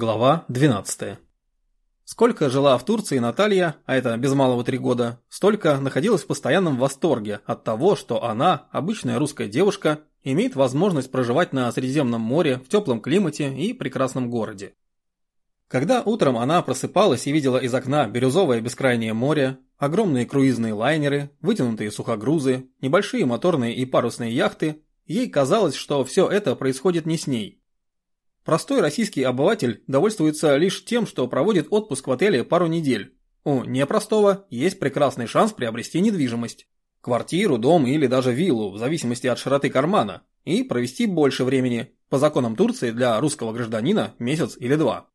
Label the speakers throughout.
Speaker 1: Глава 12. Сколько жила в Турции Наталья, а это без малого три года, столько находилась в постоянном восторге от того, что она, обычная русская девушка, имеет возможность проживать на Средиземном море в теплом климате и прекрасном городе. Когда утром она просыпалась и видела из окна бирюзовое бескрайнее море, огромные круизные лайнеры, вытянутые сухогрузы, небольшие моторные и парусные яхты, ей казалось, что все это происходит не с ней, Простой российский обыватель довольствуется лишь тем, что проводит отпуск в отеле пару недель. У непростого есть прекрасный шанс приобрести недвижимость. Квартиру, дом или даже виллу, в зависимости от широты кармана, и провести больше времени, по законам Турции для русского гражданина месяц или два.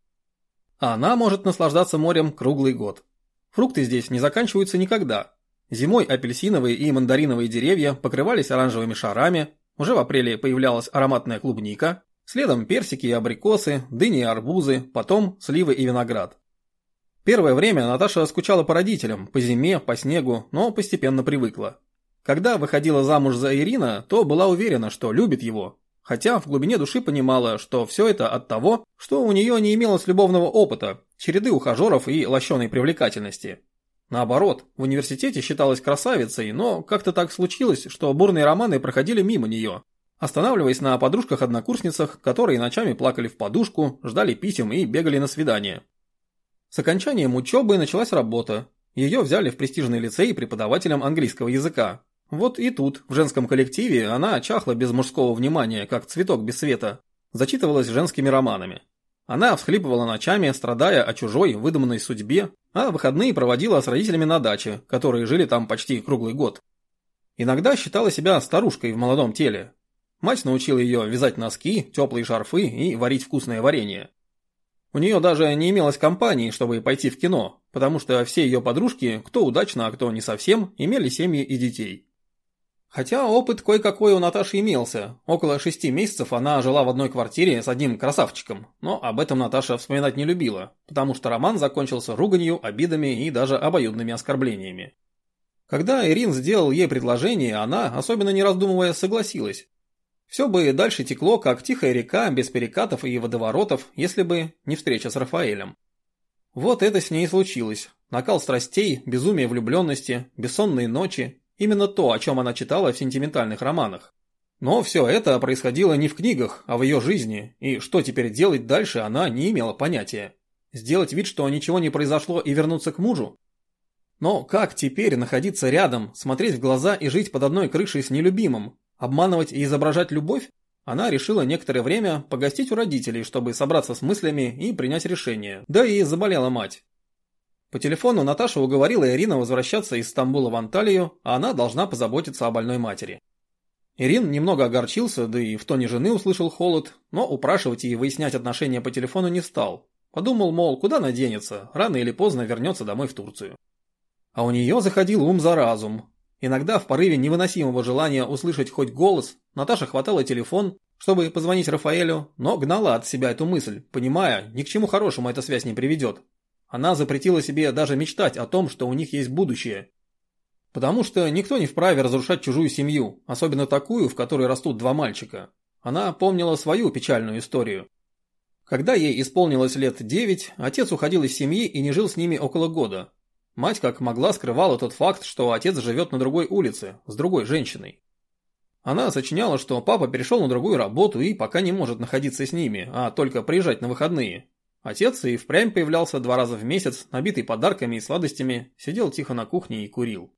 Speaker 1: Она может наслаждаться морем круглый год. Фрукты здесь не заканчиваются никогда. Зимой апельсиновые и мандариновые деревья покрывались оранжевыми шарами, уже в апреле появлялась ароматная клубника, Следом персики и абрикосы, дыни и арбузы, потом сливы и виноград. Первое время Наташа скучала по родителям, по зиме, по снегу, но постепенно привыкла. Когда выходила замуж за Ирина, то была уверена, что любит его, хотя в глубине души понимала, что все это от того, что у нее не имелось любовного опыта, череды ухажеров и лощеной привлекательности. Наоборот, в университете считалась красавицей, но как-то так случилось, что бурные романы проходили мимо нее, останавливаясь на подружках-однокурсницах, которые ночами плакали в подушку, ждали писем и бегали на свидания. С окончанием учебы началась работа. Ее взяли в престижный лицей преподавателем английского языка. Вот и тут, в женском коллективе, она чахла без мужского внимания, как цветок без света. Зачитывалась женскими романами. Она всхлипывала ночами, страдая о чужой, выдуманной судьбе, а выходные проводила с родителями на даче, которые жили там почти круглый год. Иногда считала себя старушкой в молодом теле, Мать научила ее вязать носки, теплые шарфы и варить вкусное варенье. У нее даже не имелось компании, чтобы пойти в кино, потому что все ее подружки, кто удачно, а кто не совсем, имели семьи и детей. Хотя опыт кое-какой у Наташи имелся. Около шести месяцев она жила в одной квартире с одним красавчиком, но об этом Наташа вспоминать не любила, потому что роман закончился руганью, обидами и даже обоюдными оскорблениями. Когда Ирин сделал ей предложение, она, особенно не раздумывая, согласилась, все бы дальше текло, как тихая река, без перекатов и водоворотов, если бы не встреча с Рафаэлем. Вот это с ней и случилось. Накал страстей, безумие влюбленности, бессонные ночи. Именно то, о чем она читала в сентиментальных романах. Но все это происходило не в книгах, а в ее жизни, и что теперь делать дальше она не имела понятия. Сделать вид, что ничего не произошло и вернуться к мужу? Но как теперь находиться рядом, смотреть в глаза и жить под одной крышей с нелюбимым, Обманывать и изображать любовь? Она решила некоторое время погостить у родителей, чтобы собраться с мыслями и принять решение. Да и заболела мать. По телефону Наташа уговорила Ирина возвращаться из Стамбула в Анталию, а она должна позаботиться о больной матери. Ирин немного огорчился, да и в тоне жены услышал холод, но упрашивать и выяснять отношения по телефону не стал. Подумал, мол, куда она денется, рано или поздно вернется домой в Турцию. А у нее заходил ум за разум, Иногда в порыве невыносимого желания услышать хоть голос, Наташа хватала телефон, чтобы позвонить Рафаэлю, но гнала от себя эту мысль, понимая, ни к чему хорошему эта связь не приведет. Она запретила себе даже мечтать о том, что у них есть будущее. Потому что никто не вправе разрушать чужую семью, особенно такую, в которой растут два мальчика. Она помнила свою печальную историю. Когда ей исполнилось лет девять, отец уходил из семьи и не жил с ними около года, Мать как могла скрывала тот факт, что отец живет на другой улице, с другой женщиной. Она сочиняла, что папа перешел на другую работу и пока не может находиться с ними, а только приезжать на выходные. Отец и впрямь появлялся два раза в месяц, набитый подарками и сладостями, сидел тихо на кухне и курил.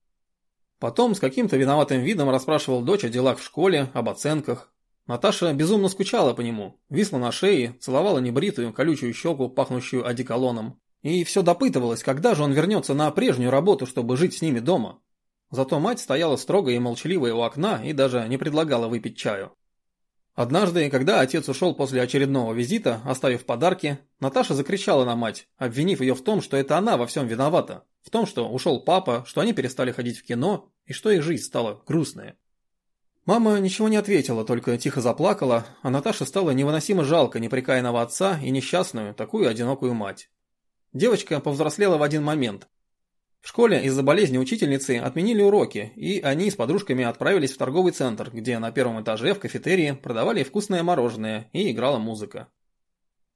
Speaker 1: Потом с каким-то виноватым видом расспрашивал дочь о делах в школе, об оценках. Наташа безумно скучала по нему, висла на шее, целовала небритую, колючую щеку, пахнущую одеколоном, и все допытывалась, когда же он вернется на прежнюю работу, чтобы жить с ними дома. Зато мать стояла строгая и молчаливая у окна и даже не предлагала выпить чаю. Однажды, когда отец ушел после очередного визита, оставив подарки, Наташа закричала на мать, обвинив ее в том, что это она во всем виновата, в том, что ушел папа, что они перестали ходить в кино и что их жизнь стала грустная. Мама ничего не ответила, только тихо заплакала, а Наташе стало невыносимо жалко неприкаянного отца и несчастную, такую одинокую мать. Девочка повзрослела в один момент. В школе из-за болезни учительницы отменили уроки, и они с подружками отправились в торговый центр, где на первом этаже в кафетерии продавали вкусное мороженое и играла музыка.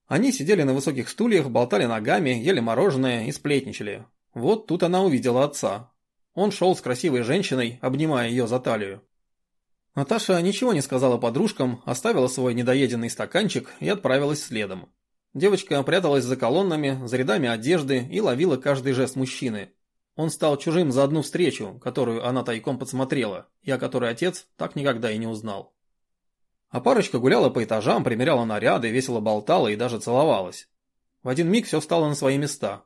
Speaker 1: Они сидели на высоких стульях, болтали ногами, ели мороженое и сплетничали. Вот тут она увидела отца. Он шел с красивой женщиной, обнимая ее за талию. Наташа ничего не сказала подружкам, оставила свой недоеденный стаканчик и отправилась следом. Девочка пряталась за колоннами, за рядами одежды и ловила каждый жест мужчины. Он стал чужим за одну встречу, которую она тайком подсмотрела, и о которой отец так никогда и не узнал. А парочка гуляла по этажам, примеряла наряды, весело болтала и даже целовалась. В один миг все стало на свои места.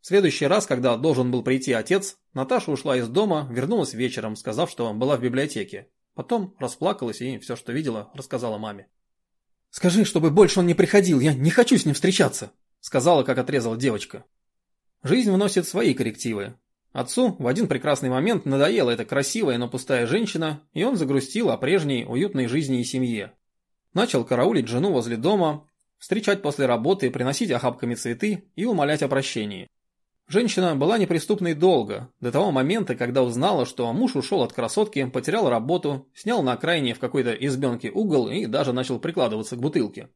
Speaker 1: В следующий раз, когда должен был прийти отец, Наташа ушла из дома, вернулась вечером, сказав, что была в библиотеке. Потом расплакалась и все, что видела, рассказала маме. «Скажи, чтобы больше он не приходил, я не хочу с ним встречаться», сказала, как отрезала девочка. Жизнь вносит свои коррективы. Отцу в один прекрасный момент надоела эта красивая, но пустая женщина, и он загрустил о прежней уютной жизни и семье. Начал караулить жену возле дома, встречать после работы, приносить охапками цветы и умолять о прощении. Женщина была неприступной долго, до того момента, когда узнала, что муж ушел от красотки, потерял работу, снял на окраине в какой-то избенке угол и даже начал прикладываться к бутылке.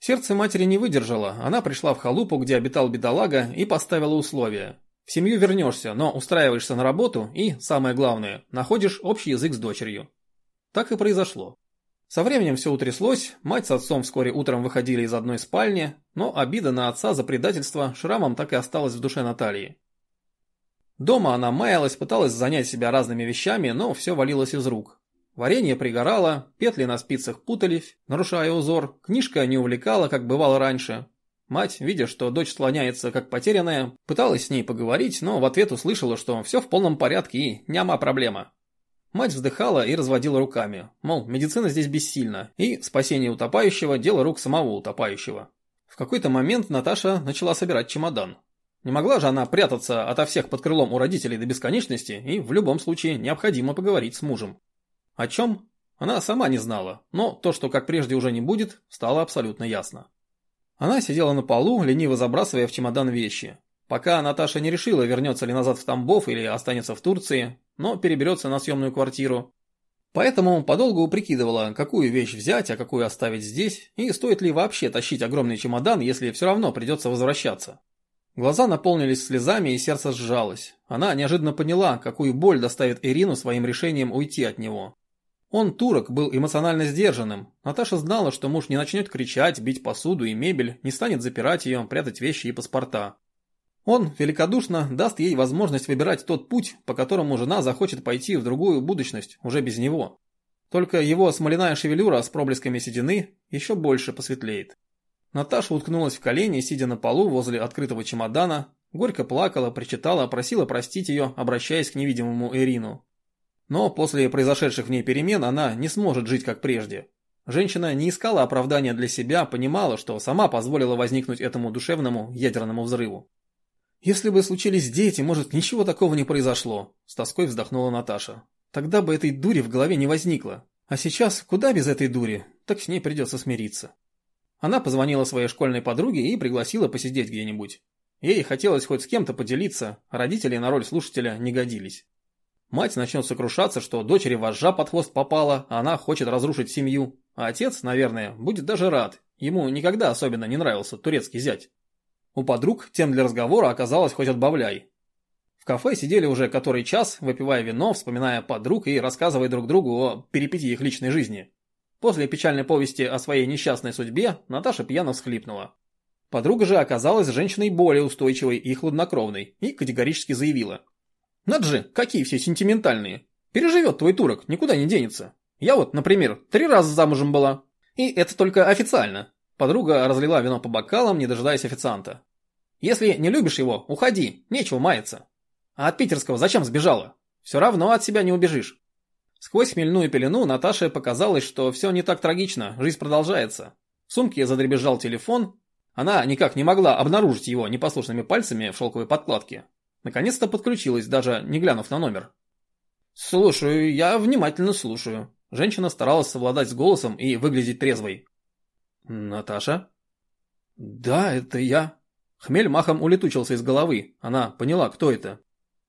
Speaker 1: Сердце матери не выдержало, она пришла в халупу, где обитал бедолага, и поставила условия. В семью вернешься, но устраиваешься на работу и, самое главное, находишь общий язык с дочерью. Так и произошло. Со временем все утряслось, мать с отцом вскоре утром выходили из одной спальни, но обида на отца за предательство шрамом так и осталась в душе Натальи. Дома она маялась, пыталась занять себя разными вещами, но все валилось из рук. Варенье пригорало, петли на спицах путались, нарушая узор, книжка не увлекала, как бывало раньше, Мать, видя, что дочь слоняется как потерянная, пыталась с ней поговорить, но в ответ услышала, что все в полном порядке и няма проблема. Мать вздыхала и разводила руками, мол, медицина здесь бессильна, и спасение утопающего – дело рук самого утопающего. В какой-то момент Наташа начала собирать чемодан. Не могла же она прятаться ото всех под крылом у родителей до бесконечности, и в любом случае необходимо поговорить с мужем. О чем? Она сама не знала, но то, что как прежде уже не будет, стало абсолютно ясно. Она сидела на полу, лениво забрасывая в чемодан вещи. Пока Наташа не решила, вернется ли назад в Тамбов или останется в Турции, но переберется на съемную квартиру. Поэтому подолгу прикидывала, какую вещь взять, а какую оставить здесь, и стоит ли вообще тащить огромный чемодан, если все равно придется возвращаться. Глаза наполнились слезами и сердце сжалось. Она неожиданно поняла, какую боль доставит Ирину своим решением уйти от него. Он, турок, был эмоционально сдержанным. Наташа знала, что муж не начнет кричать, бить посуду и мебель, не станет запирать ее, прятать вещи и паспорта. Он великодушно даст ей возможность выбирать тот путь, по которому жена захочет пойти в другую будущность, уже без него. Только его смоляная шевелюра с проблесками седины еще больше посветлеет. Наташа уткнулась в колени, сидя на полу возле открытого чемодана, горько плакала, причитала, просила простить ее, обращаясь к невидимому Ирину. Но после произошедших в ней перемен она не сможет жить как прежде. Женщина не искала оправдания для себя, понимала, что сама позволила возникнуть этому душевному ядерному взрыву. «Если бы случились дети, может, ничего такого не произошло», – с тоской вздохнула Наташа. «Тогда бы этой дури в голове не возникло. А сейчас куда без этой дури? Так с ней придется смириться». Она позвонила своей школьной подруге и пригласила посидеть где-нибудь. Ей хотелось хоть с кем-то поделиться, а родители на роль слушателя не годились. Мать начнет сокрушаться, что дочери вожжа под хвост попала, а она хочет разрушить семью. А отец, наверное, будет даже рад. Ему никогда особенно не нравился турецкий зять. У подруг тем для разговора оказалось хоть отбавляй. В кафе сидели уже который час, выпивая вино, вспоминая подруг и рассказывая друг другу о перипетии их личной жизни. После печальной повести о своей несчастной судьбе Наташа пьяно всхлипнула. Подруга же оказалась женщиной более устойчивой и хладнокровной и категорически заявила – надо же, какие все сентиментальные. Переживет твой турок, никуда не денется. Я вот, например, три раза замужем была. И это только официально. Подруга разлила вино по бокалам, не дожидаясь официанта. Если не любишь его, уходи, нечего маяться. А от питерского зачем сбежала? Все равно от себя не убежишь. Сквозь хмельную пелену Наташе показалось, что все не так трагично, жизнь продолжается. В сумке задребезжал телефон. Она никак не могла обнаружить его непослушными пальцами в шелковой подкладке. Наконец-то подключилась, даже не глянув на номер. «Слушаю, я внимательно слушаю». Женщина старалась совладать с голосом и выглядеть трезвой. «Наташа?» «Да, это я». Хмель махом улетучился из головы. Она поняла, кто это.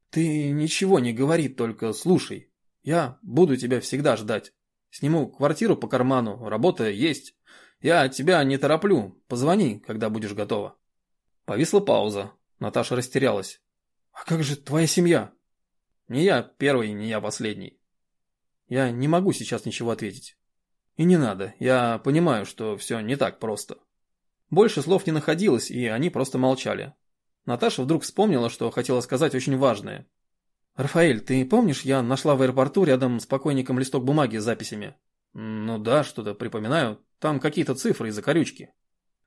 Speaker 1: «Ты ничего не говори, только слушай. Я буду тебя всегда ждать. Сниму квартиру по карману, работа есть. Я тебя не тороплю. Позвони, когда будешь готова». Повисла пауза. Наташа растерялась. «А как же твоя семья?» «Не я первый, не я последний. Я не могу сейчас ничего ответить. И не надо, я понимаю, что все не так просто». Больше слов не находилось, и они просто молчали. Наташа вдруг вспомнила, что хотела сказать очень важное. «Рафаэль, ты помнишь, я нашла в аэропорту рядом с покойником листок бумаги с записями?» «Ну да, что-то припоминаю. Там какие-то цифры и закорючки».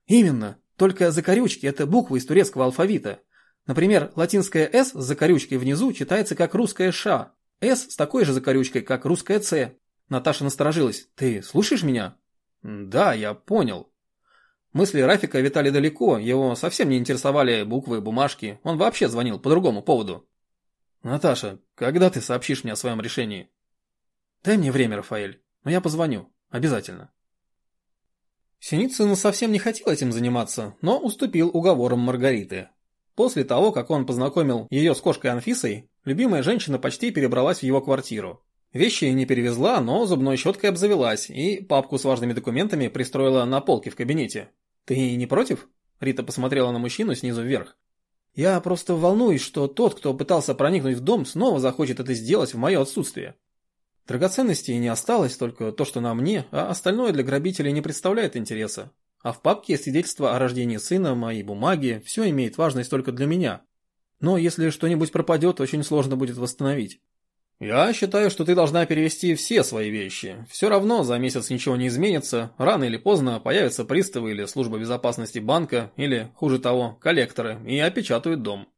Speaker 1: «Именно. Только закорючки – это буквы из турецкого алфавита. Например, латинская «С» с закорючкой внизу читается как русская «Ш», «С» с такой же закорючкой, как русская «Ц». Наташа насторожилась. «Ты слушаешь меня?» «Да, я понял». Мысли Рафика витали далеко, его совсем не интересовали буквы, бумажки, он вообще звонил по другому поводу. «Наташа, когда ты сообщишь мне о своем решении?» «Дай мне время, Рафаэль, но я позвоню. Обязательно». Синицын совсем не хотел этим заниматься, но уступил уговорам Маргариты. После того, как он познакомил ее с кошкой Анфисой, любимая женщина почти перебралась в его квартиру. Вещи не перевезла, но зубной щеткой обзавелась и папку с важными документами пристроила на полке в кабинете. «Ты не против?» Рита посмотрела на мужчину снизу вверх. «Я просто волнуюсь, что тот, кто пытался проникнуть в дом, снова захочет это сделать в мое отсутствие. Драгоценностей не осталось, только то, что на мне, а остальное для грабителей не представляет интереса. А в папке свидетельство о рождении сына, мои бумаги, все имеет важность только для меня. Но если что-нибудь пропадет, очень сложно будет восстановить. «Я считаю, что ты должна перевести все свои вещи. Все равно за месяц ничего не изменится. Рано или поздно появятся приставы или служба безопасности банка, или, хуже того, коллекторы, и опечатают дом».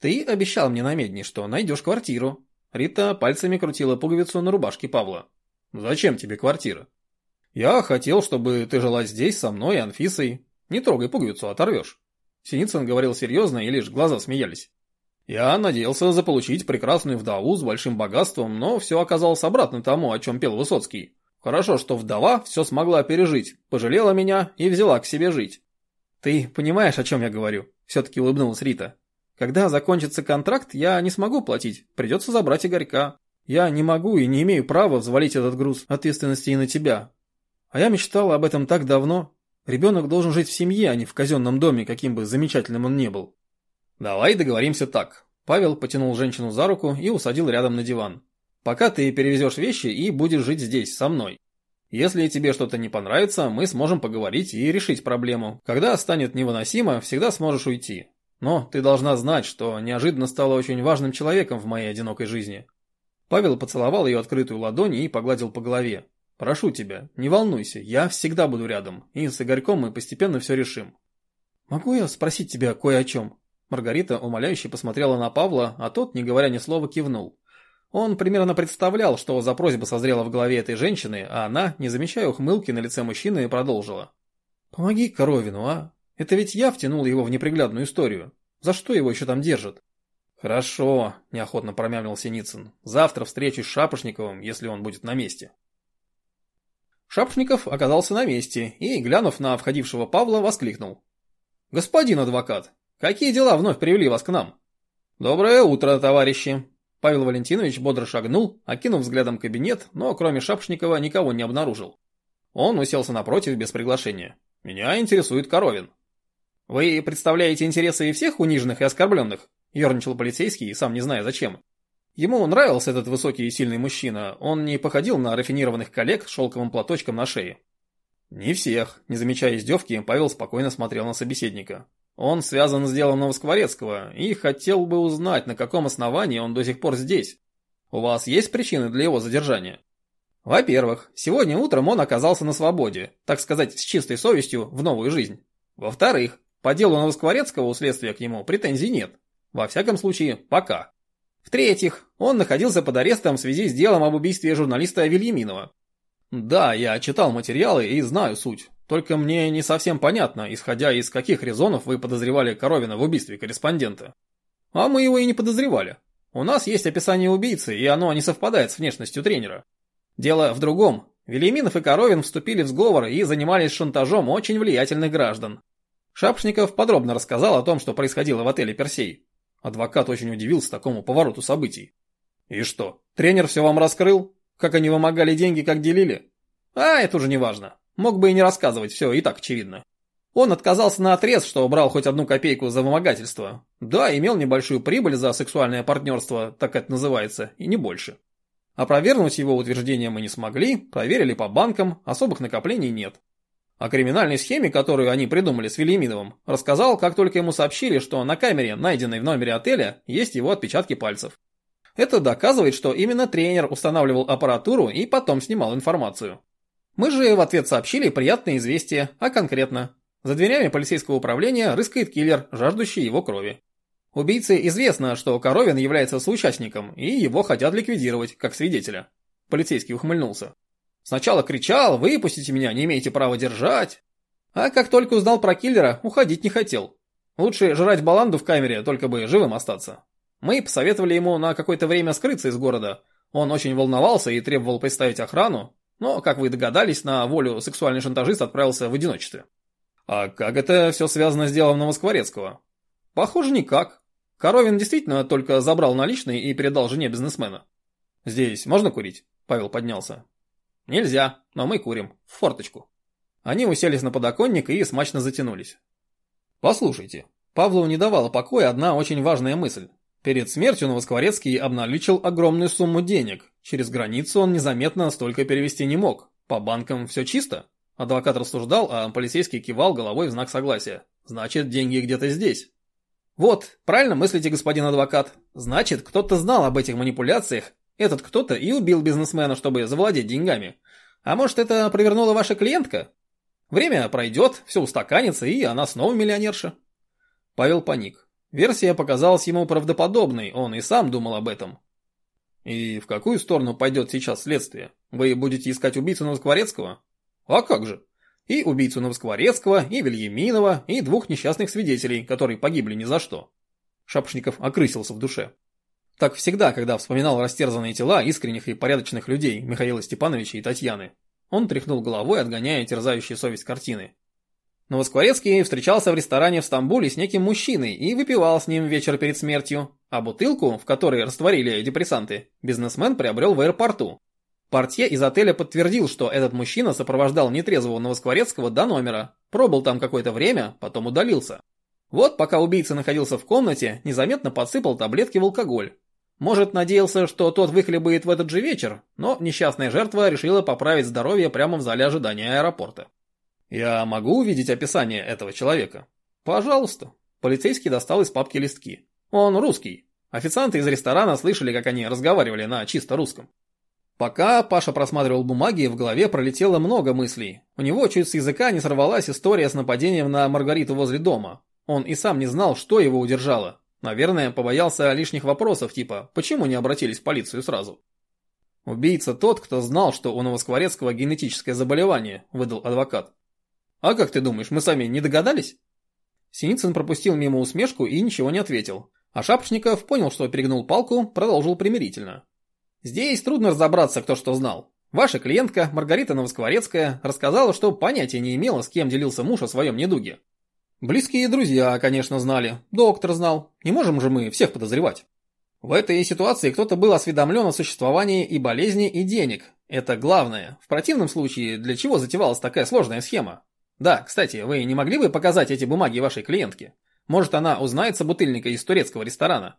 Speaker 1: «Ты обещал мне на медне, что найдешь квартиру». Рита пальцами крутила пуговицу на рубашке Павла. «Зачем тебе квартира?» «Я хотел, чтобы ты жила здесь со мной и Анфисой. Не трогай пуговицу, оторвешь». Синицын говорил серьезно, и лишь глаза смеялись. Я надеялся заполучить прекрасную вдову с большим богатством, но все оказалось обратно тому, о чем пел Высоцкий. Хорошо, что вдова все смогла пережить, пожалела меня и взяла к себе жить. Ты понимаешь, о чем я говорю? Все-таки улыбнулась Рита. Когда закончится контракт, я не смогу платить, придется забрать Игорька. Я не могу и не имею права взвалить этот груз ответственности и на тебя. А я мечтала об этом так давно. Ребенок должен жить в семье, а не в казенном доме, каким бы замечательным он ни был. «Давай договоримся так». Павел потянул женщину за руку и усадил рядом на диван. «Пока ты перевезешь вещи и будешь жить здесь, со мной. Если тебе что-то не понравится, мы сможем поговорить и решить проблему. Когда станет невыносимо, всегда сможешь уйти. Но ты должна знать, что неожиданно стала очень важным человеком в моей одинокой жизни». Павел поцеловал ее открытую ладонь и погладил по голове. «Прошу тебя, не волнуйся, я всегда буду рядом, и с Игорьком мы постепенно все решим». «Могу я спросить тебя кое о чем?» Маргарита умоляюще посмотрела на Павла, а тот, не говоря ни слова, кивнул. Он примерно представлял, что за просьба созрела в голове этой женщины, а она, не замечая ухмылки на лице мужчины, продолжила. «Помоги Коровину, а? Это ведь я втянул его в неприглядную историю. За что его еще там держат?» «Хорошо», – неохотно промямлил Синицын. «Завтра встречусь с Шапошниковым, если он будет на месте». Шапошников оказался на месте и, глянув на входившего Павла, воскликнул. «Господин адвокат, Какие дела вновь привели вас к нам? Доброе утро, товарищи. Павел Валентинович бодро шагнул, окинув взглядом кабинет, но кроме Шапшникова никого не обнаружил. Он уселся напротив без приглашения. Меня интересует Коровин. Вы представляете интересы всех униженных и оскорбленных? Ёрничал полицейский, сам не зная зачем. Ему нравился этот высокий и сильный мужчина, он не походил на рафинированных коллег с шелковым платочком на шее. Не всех, не замечая издевки, Павел спокойно смотрел на собеседника. Он связан с делом Новоскворецкого и хотел бы узнать, на каком основании он до сих пор здесь. У вас есть причины для его задержания? Во-первых, сегодня утром он оказался на свободе, так сказать, с чистой совестью в новую жизнь. Во-вторых, по делу Новоскворецкого у следствия к нему претензий нет. Во всяком случае, пока. В-третьих, он находился под арестом в связи с делом об убийстве журналиста Вильяминова. Да, я читал материалы и знаю суть. Только мне не совсем понятно, исходя из каких резонов вы подозревали Коровина в убийстве корреспондента. А мы его и не подозревали. У нас есть описание убийцы, и оно не совпадает с внешностью тренера. Дело в другом. Велиминов и Коровин вступили в сговор и занимались шантажом очень влиятельных граждан. Шапшников подробно рассказал о том, что происходило в отеле «Персей». Адвокат очень удивился такому повороту событий. «И что, тренер все вам раскрыл? Как они вымогали деньги, как делили?» «А, это уже не важно. Мог бы и не рассказывать, все и так очевидно. Он отказался на отрез, что брал хоть одну копейку за вымогательство. Да, имел небольшую прибыль за сексуальное партнерство, так это называется, и не больше. Опровергнуть его утверждение мы не смогли, проверили по банкам, особых накоплений нет. О криминальной схеме, которую они придумали с Велиминовым, рассказал, как только ему сообщили, что на камере, найденной в номере отеля, есть его отпечатки пальцев. Это доказывает, что именно тренер устанавливал аппаратуру и потом снимал информацию. Мы же в ответ сообщили приятное известие, а конкретно. За дверями полицейского управления рыскает киллер, жаждущий его крови. Убийце известно, что Коровин является соучастником, и его хотят ликвидировать, как свидетеля. Полицейский ухмыльнулся. Сначала кричал, выпустите меня, не имеете права держать. А как только узнал про киллера, уходить не хотел. Лучше жрать баланду в камере, только бы живым остаться. Мы посоветовали ему на какое-то время скрыться из города. Он очень волновался и требовал представить охрану, но, как вы догадались, на волю сексуальный шантажист отправился в одиночестве. А как это все связано с делом Новоскворецкого? Похоже, никак. Коровин действительно только забрал наличные и передал жене бизнесмена. «Здесь можно курить?» Павел поднялся. «Нельзя, но мы курим. В форточку». Они уселись на подоконник и смачно затянулись. «Послушайте, Павлу не давала покоя одна очень важная мысль. Перед смертью Новоскворецкий обналичил огромную сумму денег. Через границу он незаметно столько перевести не мог. По банкам все чисто. Адвокат рассуждал, а полицейский кивал головой в знак согласия. Значит, деньги где-то здесь. Вот, правильно мыслите, господин адвокат. Значит, кто-то знал об этих манипуляциях. Этот кто-то и убил бизнесмена, чтобы завладеть деньгами. А может, это провернула ваша клиентка? Время пройдет, все устаканится, и она снова миллионерша. Павел паник. Версия показалась ему правдоподобной, он и сам думал об этом. И в какую сторону пойдет сейчас следствие? Вы будете искать убийцу Новоскворецкого? А как же? И убийцу Новоскворецкого, и Вильяминова, и двух несчастных свидетелей, которые погибли ни за что. Шапошников окрысился в душе. Так всегда, когда вспоминал растерзанные тела искренних и порядочных людей Михаила Степановича и Татьяны. Он тряхнул головой, отгоняя терзающую совесть картины. Новоскворецкий встречался в ресторане в Стамбуле с неким мужчиной и выпивал с ним вечер перед смертью, а бутылку, в которой растворили депрессанты, бизнесмен приобрел в аэропорту. Портье из отеля подтвердил, что этот мужчина сопровождал нетрезвого Новоскворецкого до номера, пробыл там какое-то время, потом удалился. Вот пока убийца находился в комнате, незаметно подсыпал таблетки в алкоголь. Может, надеялся, что тот выхлебает в этот же вечер, но несчастная жертва решила поправить здоровье прямо в зале ожидания аэропорта. «Я могу увидеть описание этого человека?» «Пожалуйста». Полицейский достал из папки листки. «Он русский. Официанты из ресторана слышали, как они разговаривали на чисто русском». Пока Паша просматривал бумаги, в голове пролетело много мыслей. У него чуть с языка не сорвалась история с нападением на Маргариту возле дома. Он и сам не знал, что его удержало. Наверное, побоялся лишних вопросов, типа «почему не обратились в полицию сразу?» «Убийца тот, кто знал, что у Новоскворецкого генетическое заболевание», – выдал адвокат. «А как ты думаешь, мы сами не догадались?» Синицын пропустил мимо усмешку и ничего не ответил. А Шапошников понял, что перегнул палку, продолжил примирительно. «Здесь трудно разобраться, кто что знал. Ваша клиентка, Маргарита Новоскворецкая, рассказала, что понятия не имела, с кем делился муж о своем недуге. Близкие друзья, конечно, знали, доктор знал. Не можем же мы всех подозревать. В этой ситуации кто-то был осведомлен о существовании и болезни, и денег. Это главное. В противном случае, для чего затевалась такая сложная схема? Да, кстати, вы не могли бы показать эти бумаги вашей клиентке? Может, она узнает собутыльника из турецкого ресторана?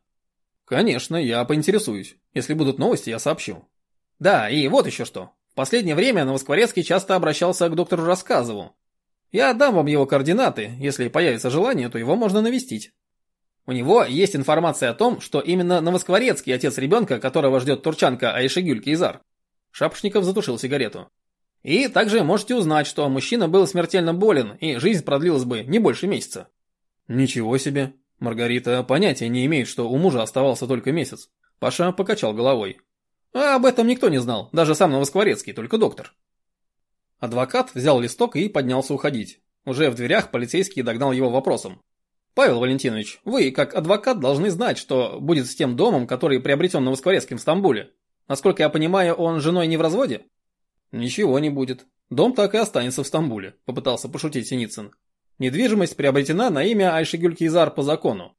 Speaker 1: Конечно, я поинтересуюсь. Если будут новости, я сообщу. Да, и вот еще что. В последнее время Новоскворецкий часто обращался к доктору Рассказову. Я отдам вам его координаты, если появится желание, то его можно навестить. У него есть информация о том, что именно Новоскворецкий отец ребенка, которого ждет турчанка Айшегюль Кейзар. Шапошников затушил сигарету. И также можете узнать, что мужчина был смертельно болен, и жизнь продлилась бы не больше месяца. Ничего себе. Маргарита понятия не имеет, что у мужа оставался только месяц. Паша покачал головой. А об этом никто не знал, даже сам Новоскворецкий, только доктор. Адвокат взял листок и поднялся уходить. Уже в дверях полицейский догнал его вопросом. «Павел Валентинович, вы, как адвокат, должны знать, что будет с тем домом, который приобретен Новоскворецким в Стамбуле. Насколько я понимаю, он женой не в разводе?» «Ничего не будет. Дом так и останется в Стамбуле», – попытался пошутить Синицын. «Недвижимость приобретена на имя Айшигюль Кейзар по закону.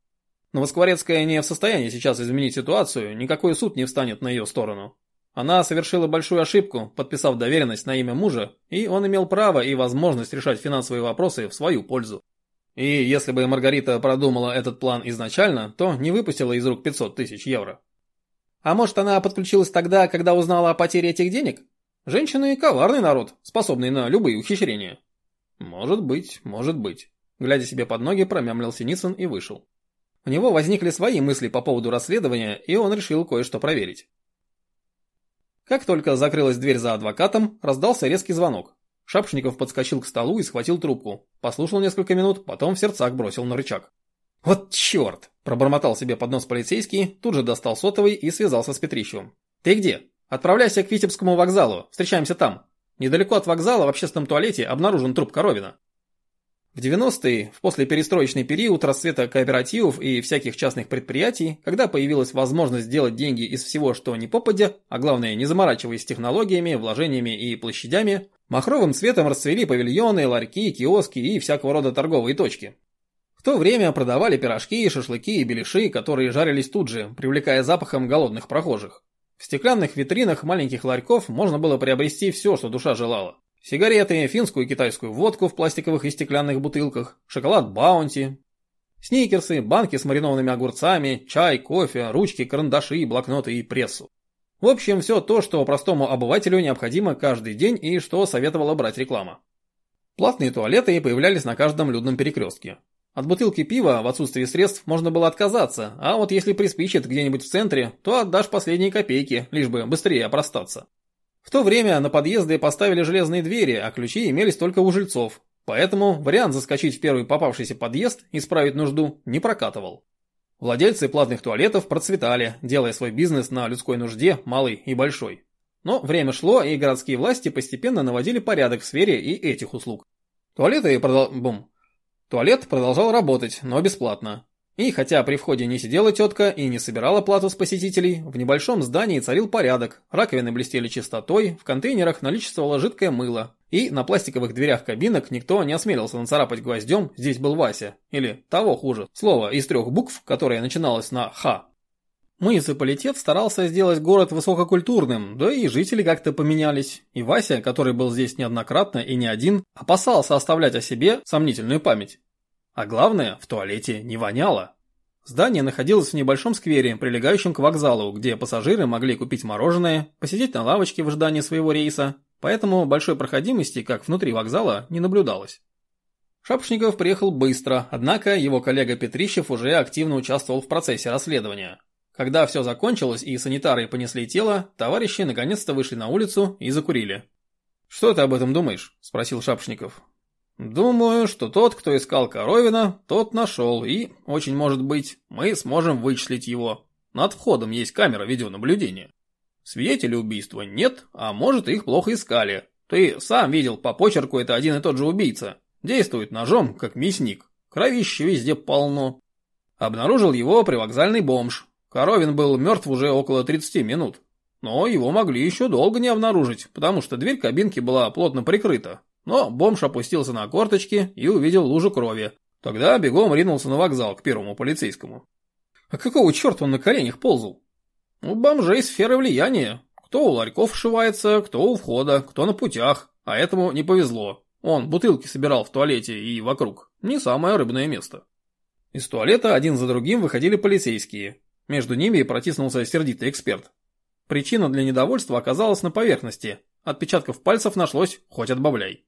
Speaker 1: Но Москворецкая не в состоянии сейчас изменить ситуацию, никакой суд не встанет на ее сторону. Она совершила большую ошибку, подписав доверенность на имя мужа, и он имел право и возможность решать финансовые вопросы в свою пользу. И если бы Маргарита продумала этот план изначально, то не выпустила из рук 500 тысяч евро. А может, она подключилась тогда, когда узнала о потере этих денег? Женщины – коварный народ, способный на любые ухищрения. Может быть, может быть. Глядя себе под ноги, промямлил Синицын и вышел. У него возникли свои мысли по поводу расследования, и он решил кое-что проверить. Как только закрылась дверь за адвокатом, раздался резкий звонок. Шапшников подскочил к столу и схватил трубку. Послушал несколько минут, потом в сердцах бросил на рычаг. «Вот черт!» – пробормотал себе под нос полицейский, тут же достал сотовый и связался с Петрищевым. «Ты где? Отправляйся к Витебскому вокзалу, встречаемся там. Недалеко от вокзала в общественном туалете обнаружен труп Коровина». В 90-е, в послеперестроечный период расцвета кооперативов и всяких частных предприятий, когда появилась возможность делать деньги из всего, что не попадя, а главное не заморачиваясь технологиями, вложениями и площадями, махровым цветом расцвели павильоны, ларьки, киоски и всякого рода торговые точки. В то время продавали пирожки, шашлыки и беляши, которые жарились тут же, привлекая запахом голодных прохожих. В стеклянных витринах маленьких ларьков можно было приобрести все, что душа желала. Сигареты, финскую и китайскую водку в пластиковых и стеклянных бутылках, шоколад Баунти, сникерсы, банки с маринованными огурцами, чай, кофе, ручки, карандаши, блокноты и прессу. В общем, все то, что простому обывателю необходимо каждый день и что советовала брать реклама. Платные туалеты появлялись на каждом людном перекрестке. От бутылки пива в отсутствии средств можно было отказаться, а вот если приспичит где-нибудь в центре, то отдашь последние копейки, лишь бы быстрее опростаться. В то время на подъезды поставили железные двери, а ключи имелись только у жильцов. Поэтому вариант заскочить в первый попавшийся подъезд и исправить нужду не прокатывал. Владельцы платных туалетов процветали, делая свой бизнес на людской нужде, малой и большой. Но время шло, и городские власти постепенно наводили порядок в сфере и этих услуг. Туалеты продол... Бум. Туалет продолжал работать, но бесплатно. И хотя при входе не сидела тетка и не собирала плату с посетителей, в небольшом здании царил порядок, раковины блестели чистотой, в контейнерах наличествовало жидкое мыло, и на пластиковых дверях кабинок никто не осмелился нацарапать гвоздем «Здесь был Вася» или того хуже, слово из трех букв, которое начиналось на «Х». Муниципалитет старался сделать город высококультурным, да и жители как-то поменялись. И Вася, который был здесь неоднократно и не один, опасался оставлять о себе сомнительную память. А главное, в туалете не воняло. Здание находилось в небольшом сквере, прилегающем к вокзалу, где пассажиры могли купить мороженое, посидеть на лавочке в ожидании своего рейса, поэтому большой проходимости, как внутри вокзала, не наблюдалось. Шапошников приехал быстро, однако его коллега Петрищев уже активно участвовал в процессе расследования. Когда все закончилось и санитары понесли тело, товарищи наконец-то вышли на улицу и закурили. «Что ты об этом думаешь?» – спросил Шапошников. Думаю, что тот, кто искал Коровина, тот нашел, и, очень может быть, мы сможем вычислить его. Над входом есть камера видеонаблюдения. Свидетелей убийства нет, а может их плохо искали. Ты сам видел, по почерку это один и тот же убийца. Действует ножом, как мясник. Кровище везде полно. Обнаружил его привокзальный бомж. Коровин был мертв уже около 30 минут. Но его могли еще долго не обнаружить, потому что дверь кабинки была плотно прикрыта, но бомж опустился на корточки и увидел лужу крови. Тогда бегом ринулся на вокзал к первому полицейскому. А какого черта он на коленях ползал? У бомжей сферы влияния. Кто у ларьков вшивается, кто у входа, кто на путях. А этому не повезло. Он бутылки собирал в туалете и вокруг. Не самое рыбное место. Из туалета один за другим выходили полицейские. Между ними протиснулся сердитый эксперт. Причина для недовольства оказалась на поверхности. Отпечатков пальцев нашлось, хоть отбавляй.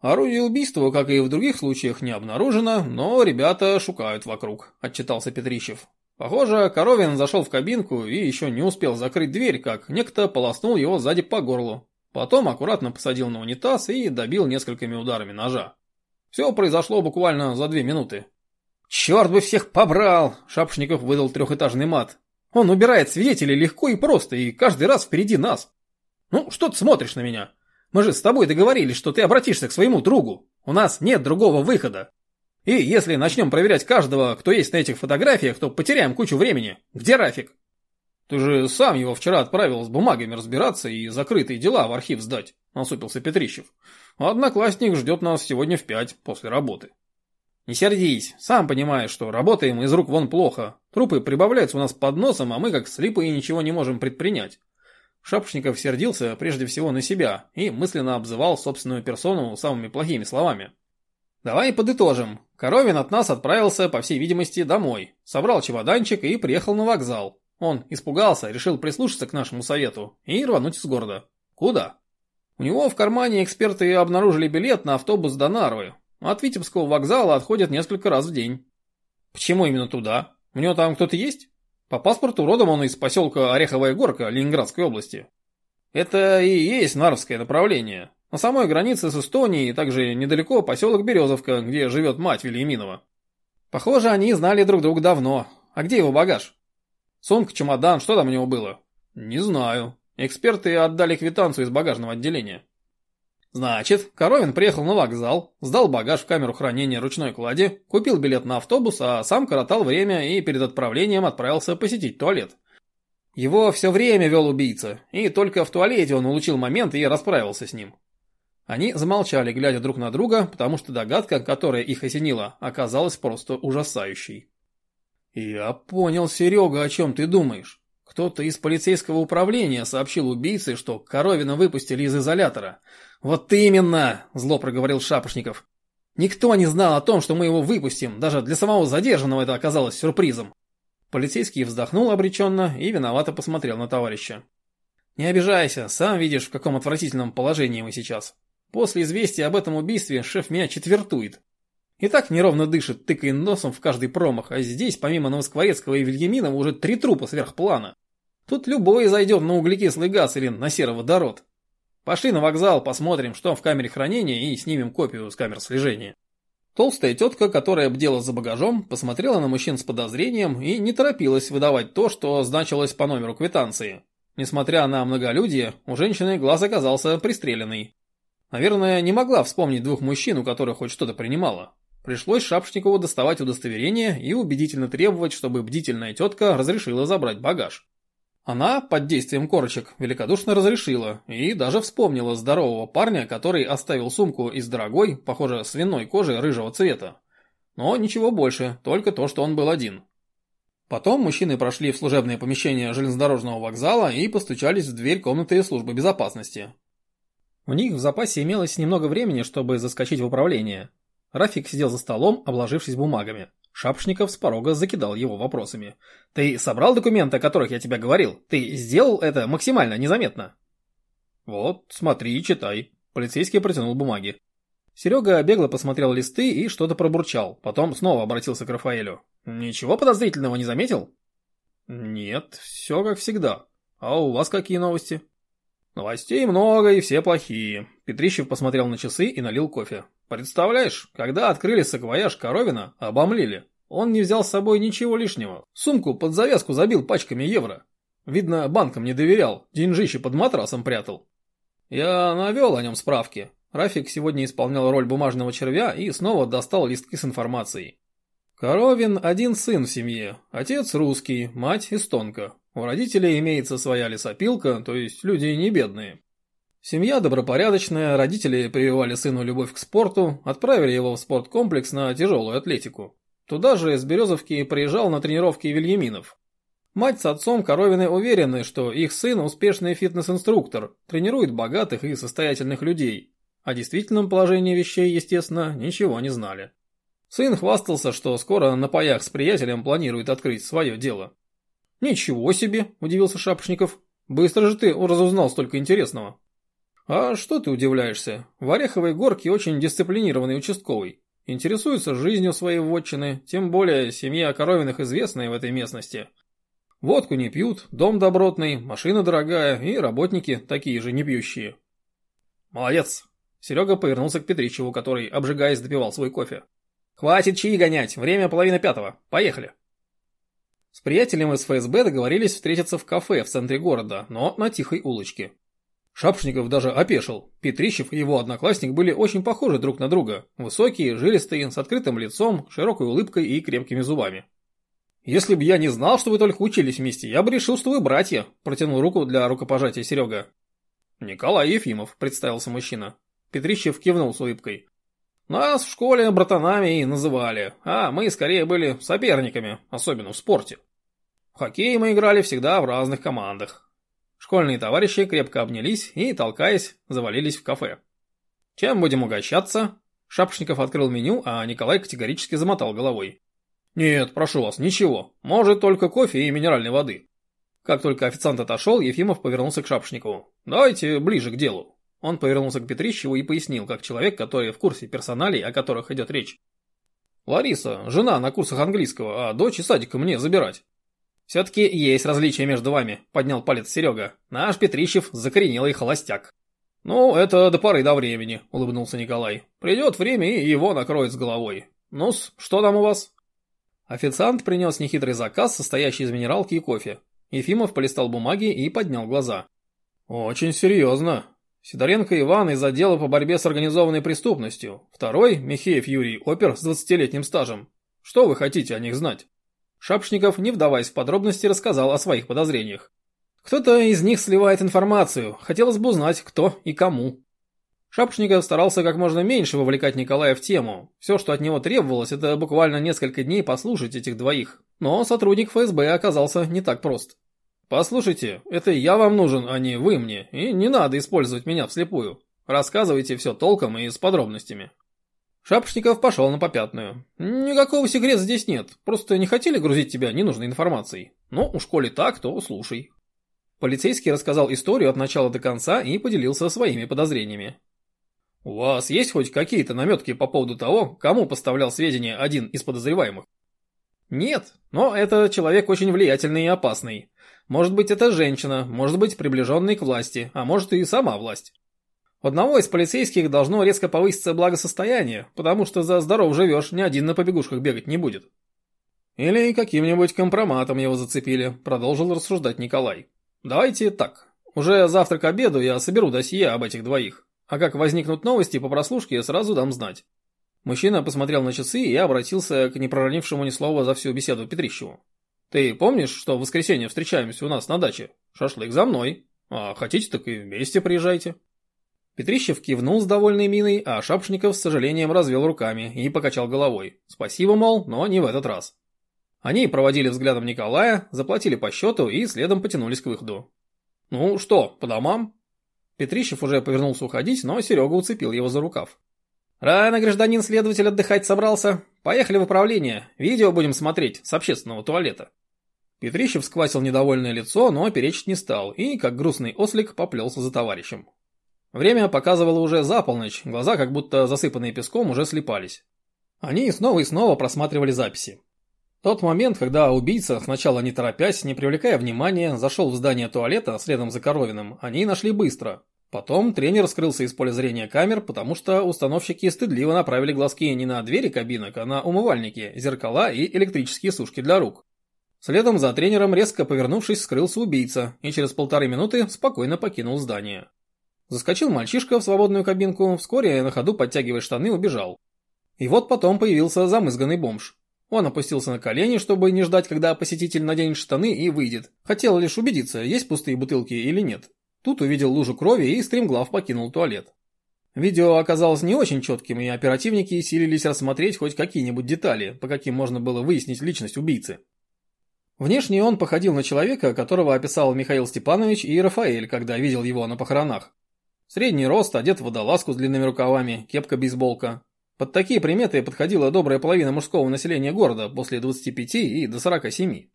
Speaker 1: Орудие убийства, как и в других случаях, не обнаружено, но ребята шукают вокруг, отчитался Петрищев. Похоже, Коровин зашел в кабинку и еще не успел закрыть дверь, как некто полоснул его сзади по горлу. Потом аккуратно посадил на унитаз и добил несколькими ударами ножа. Все произошло буквально за две минуты. «Черт бы всех побрал!» – Шапшников выдал трехэтажный мат. «Он убирает свидетелей легко и просто, и каждый раз впереди нас. Ну, что ты смотришь на меня? Мы же с тобой договорились, что ты обратишься к своему другу. У нас нет другого выхода. И если начнем проверять каждого, кто есть на этих фотографиях, то потеряем кучу времени. Где Рафик? Ты же сам его вчера отправил с бумагами разбираться и закрытые дела в архив сдать, насупился Петрищев. Одноклассник ждет нас сегодня в пять после работы. Не сердись, сам понимаешь, что работаем из рук вон плохо. Трупы прибавляются у нас под носом, а мы как слипы и ничего не можем предпринять. Шапошников сердился прежде всего на себя и мысленно обзывал собственную персону самыми плохими словами. Давай подытожим. Коровин от нас отправился, по всей видимости, домой. Собрал чемоданчик и приехал на вокзал. Он испугался, решил прислушаться к нашему совету и рвануть из города. Куда? У него в кармане эксперты обнаружили билет на автобус до Нарвы. От Витебского вокзала отходят несколько раз в день. Почему именно туда? У него там кто-то есть? По паспорту родом он из поселка Ореховая Горка Ленинградской области. Это и есть Нарвское направление. На самой границе с Эстонией также недалеко поселок Березовка, где живет мать Вильяминова. Похоже, они знали друг друга давно. А где его багаж? Сумка, чемодан, что там у него было? Не знаю. Эксперты отдали квитанцию из багажного отделения. Значит, Коровин приехал на вокзал, сдал багаж в камеру хранения ручной клади, купил билет на автобус, а сам коротал время и перед отправлением отправился посетить туалет. Его все время вел убийца, и только в туалете он улучил момент и расправился с ним. Они замолчали, глядя друг на друга, потому что догадка, которая их осенила, оказалась просто ужасающей. «Я понял, Серега, о чем ты думаешь. Кто-то из полицейского управления сообщил убийце, что Коровина выпустили из изолятора. Вот именно!» – зло проговорил Шапошников. «Никто не знал о том, что мы его выпустим. Даже для самого задержанного это оказалось сюрпризом». Полицейский вздохнул обреченно и виновато посмотрел на товарища. «Не обижайся, сам видишь, в каком отвратительном положении мы сейчас. После известия об этом убийстве шеф меня четвертует. И так неровно дышит, тыкая носом в каждый промах, а здесь, помимо Новоскворецкого и Вильяминова, уже три трупа сверх плана. Тут любой зайдет на углекислый газ или на сероводород. Пошли на вокзал, посмотрим, что в камере хранения и снимем копию с камер слежения. Толстая тетка, которая бдела за багажом, посмотрела на мужчин с подозрением и не торопилась выдавать то, что значилось по номеру квитанции. Несмотря на многолюдие, у женщины глаз оказался пристреленный. Наверное, не могла вспомнить двух мужчин, у которых хоть что-то принимала. Пришлось Шапшникову доставать удостоверение и убедительно требовать, чтобы бдительная тетка разрешила забрать багаж. Она, под действием корочек, великодушно разрешила и даже вспомнила здорового парня, который оставил сумку из дорогой, похоже, свиной кожи рыжего цвета. Но ничего больше, только то, что он был один. Потом мужчины прошли в служебное помещение железнодорожного вокзала и постучались в дверь комнаты службы безопасности. У них в запасе имелось немного времени, чтобы заскочить в управление. Рафик сидел за столом, обложившись бумагами. Шапшников с порога закидал его вопросами. «Ты собрал документы, о которых я тебе говорил? Ты сделал это максимально незаметно?» «Вот, смотри, читай». Полицейский протянул бумаги. Серега бегло посмотрел листы и что-то пробурчал, потом снова обратился к Рафаэлю. «Ничего подозрительного не заметил?» «Нет, все как всегда. А у вас какие новости?» Новостей много и все плохие. Петрищев посмотрел на часы и налил кофе. Представляешь, когда открыли саквояж Коровина, обомлели. Он не взял с собой ничего лишнего. Сумку под завязку забил пачками евро. Видно, банкам не доверял, деньжище под матрасом прятал. Я навел о нем справки. Рафик сегодня исполнял роль бумажного червя и снова достал листки с информацией. Коровин один сын в семье, отец русский, мать эстонка. У родителей имеется своя лесопилка, то есть люди не бедные. Семья добропорядочная, родители прививали сыну любовь к спорту, отправили его в спорткомплекс на тяжелую атлетику. Туда же из Березовки приезжал на тренировки Вильяминов. Мать с отцом Коровины уверены, что их сын успешный фитнес-инструктор, тренирует богатых и состоятельных людей. О действительном положении вещей, естественно, ничего не знали. Сын хвастался, что скоро на паях с приятелем планирует открыть свое дело. «Ничего себе!» – удивился Шапошников. «Быстро же ты разузнал столько интересного». «А что ты удивляешься? В Ореховой горке очень дисциплинированный участковый. Интересуется жизнью своей вотчины, тем более семья Коровиных известная в этой местности. Водку не пьют, дом добротный, машина дорогая и работники такие же не пьющие». «Молодец!» Серега повернулся к Петричеву, который, обжигаясь, допивал свой кофе. «Хватит чаи гонять, время половина пятого. Поехали!» С приятелем из ФСБ договорились встретиться в кафе в центре города, но на тихой улочке. Шапшников даже опешил. Петрищев и его одноклассник были очень похожи друг на друга. Высокие, жилистые, с открытым лицом, широкой улыбкой и крепкими зубами. «Если бы я не знал, что вы только учились вместе, я бы решил, что вы братья», – протянул руку для рукопожатия Серега. «Николай Ефимов», – представился мужчина. Петрищев кивнул с улыбкой. Нас в школе братанами и называли, а мы скорее были соперниками, особенно в спорте. В хоккей мы играли всегда в разных командах. Школьные товарищи крепко обнялись и, толкаясь, завалились в кафе. «Чем будем угощаться?» Шапошников открыл меню, а Николай категорически замотал головой. «Нет, прошу вас, ничего. Может, только кофе и минеральной воды». Как только официант отошел, Ефимов повернулся к Шапошникову. «Давайте ближе к делу». Он повернулся к Петрищеву и пояснил, как человек, который в курсе персоналей, о которых идет речь. «Лариса, жена на курсах английского, а дочь из садика мне забирать». «Все-таки есть различия между вами», — поднял палец Серега. «Наш Петрищев закоренелый холостяк». «Ну, это до поры до времени», — улыбнулся Николай. «Придет время, и его накроет с головой. Ну-с, что там у вас?» Официант принес нехитрый заказ, состоящий из минералки и кофе. Ефимов полистал бумаги и поднял глаза. «Очень серьезно. Сидоренко Иван из отдела по борьбе с организованной преступностью. Второй – Михеев Юрий, опер с 20-летним стажем. Что вы хотите о них знать?» Шапшников, не вдаваясь в подробности, рассказал о своих подозрениях. Кто-то из них сливает информацию, хотелось бы узнать, кто и кому. Шапшников старался как можно меньше вовлекать Николая в тему. Все, что от него требовалось, это буквально несколько дней послушать этих двоих. Но сотрудник ФСБ оказался не так прост. «Послушайте, это я вам нужен, а не вы мне, и не надо использовать меня вслепую. Рассказывайте все толком и с подробностями». Шапошников пошел на попятную. «Никакого секрета здесь нет, просто не хотели грузить тебя ненужной информацией. Ну, уж коли так, то слушай». Полицейский рассказал историю от начала до конца и поделился своими подозрениями. «У вас есть хоть какие-то наметки по поводу того, кому поставлял сведения один из подозреваемых?» «Нет, но это человек очень влиятельный и опасный. Может быть, это женщина, может быть, приближенный к власти, а может и сама власть. У одного из полицейских должно резко повыситься благосостояние, потому что за здоров живешь, ни один на побегушках бегать не будет». «Или каким-нибудь компроматом его зацепили», – продолжил рассуждать Николай. Давайте так. Уже завтра к обеду я соберу досье об этих двоих. А как возникнут новости по прослушке, я сразу дам знать. Мужчина посмотрел на часы и обратился к непроронившему ни слова за всю беседу Петрищеву. «Ты помнишь, что в воскресенье встречаемся у нас на даче? Шашлык за мной. А хотите, так и вместе приезжайте». Петрищев кивнул с довольной миной, а Шапшников с сожалением развел руками и покачал головой. Спасибо, мол, но не в этот раз. Они проводили взглядом Николая, заплатили по счету и следом потянулись к выходу. «Ну что, по домам?» Петрищев уже повернулся уходить, но Серега уцепил его за рукав. «Рано гражданин следователь отдыхать собрался. Поехали в управление. Видео будем смотреть с общественного туалета». Петрищев сквасил недовольное лицо, но перечить не стал и, как грустный ослик, поплелся за товарищем. Время показывало уже за полночь, глаза, как будто засыпанные песком, уже слепались. Они снова и снова просматривали записи. Тот момент, когда убийца, сначала не торопясь, не привлекая внимания, зашел в здание туалета следом за Коровиным, они нашли быстро. Потом тренер скрылся из поля зрения камер, потому что установщики стыдливо направили глазки не на двери кабинок, а на умывальники, зеркала и электрические сушки для рук. Следом за тренером, резко повернувшись, скрылся убийца и через полторы минуты спокойно покинул здание. Заскочил мальчишка в свободную кабинку, вскоре на ходу подтягивая штаны убежал. И вот потом появился замызганный бомж. Он опустился на колени, чтобы не ждать, когда посетитель наденет штаны и выйдет. Хотел лишь убедиться, есть пустые бутылки или нет. Тут увидел лужу крови и стремглав покинул туалет. Видео оказалось не очень четким, и оперативники силились рассмотреть хоть какие-нибудь детали, по каким можно было выяснить личность убийцы. Внешне он походил на человека, которого описал Михаил Степанович и Рафаэль, когда видел его на похоронах. Средний рост, одет в водолазку с длинными рукавами, кепка-бейсболка, под такие приметы подходила добрая половина мужского населения города после 25 и до 47.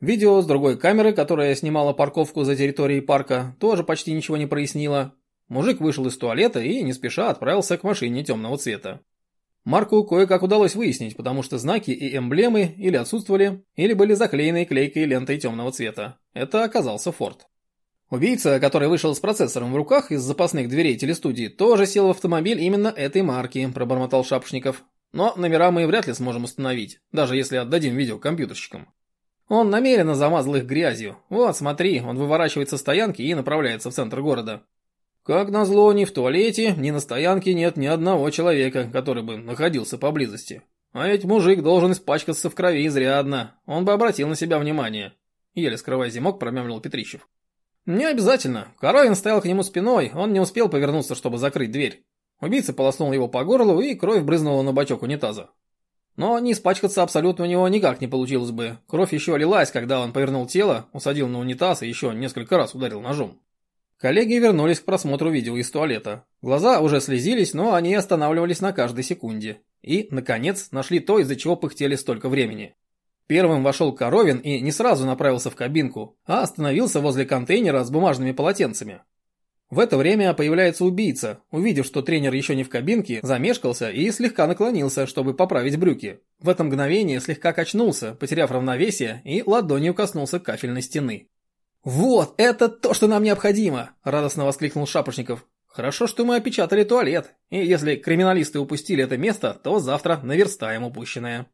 Speaker 1: Видео с другой камеры, которая снимала парковку за территорией парка, тоже почти ничего не прояснило. Мужик вышел из туалета и не спеша отправился к машине темного цвета. Марку кое-как удалось выяснить, потому что знаки и эмблемы или отсутствовали, или были заклеены клейкой лентой темного цвета. Это оказался Форд. Убийца, который вышел с процессором в руках из запасных дверей телестудии, тоже сел в автомобиль именно этой марки, пробормотал Шапшников. Но номера мы вряд ли сможем установить, даже если отдадим видео компьютерщикам. Он намеренно замазал их грязью. Вот, смотри, он выворачивает со стоянки и направляется в центр города. Как назло, ни в туалете, ни на стоянке нет ни одного человека, который бы находился поблизости. А ведь мужик должен испачкаться в крови изрядно. Он бы обратил на себя внимание. Еле скрывая зимок, промямлил Петрищев. «Не обязательно. Коровин стоял к нему спиной, он не успел повернуться, чтобы закрыть дверь. Убийца полоснул его по горлу, и кровь брызнула на бачок унитаза. Но не испачкаться абсолютно у него никак не получилось бы. Кровь еще лилась, когда он повернул тело, усадил на унитаз и еще несколько раз ударил ножом. Коллеги вернулись к просмотру видео из туалета. Глаза уже слезились, но они останавливались на каждой секунде. И, наконец, нашли то, из-за чего пыхтели столько времени. Первым вошел Коровин и не сразу направился в кабинку, а остановился возле контейнера с бумажными полотенцами. В это время появляется убийца, увидев, что тренер еще не в кабинке, замешкался и слегка наклонился, чтобы поправить брюки. В это мгновение слегка качнулся, потеряв равновесие, и ладонью коснулся кафельной стены. «Вот, это то, что нам необходимо!» – радостно воскликнул Шапошников. «Хорошо, что мы опечатали туалет, и если криминалисты упустили это место, то завтра наверстаем упущенное».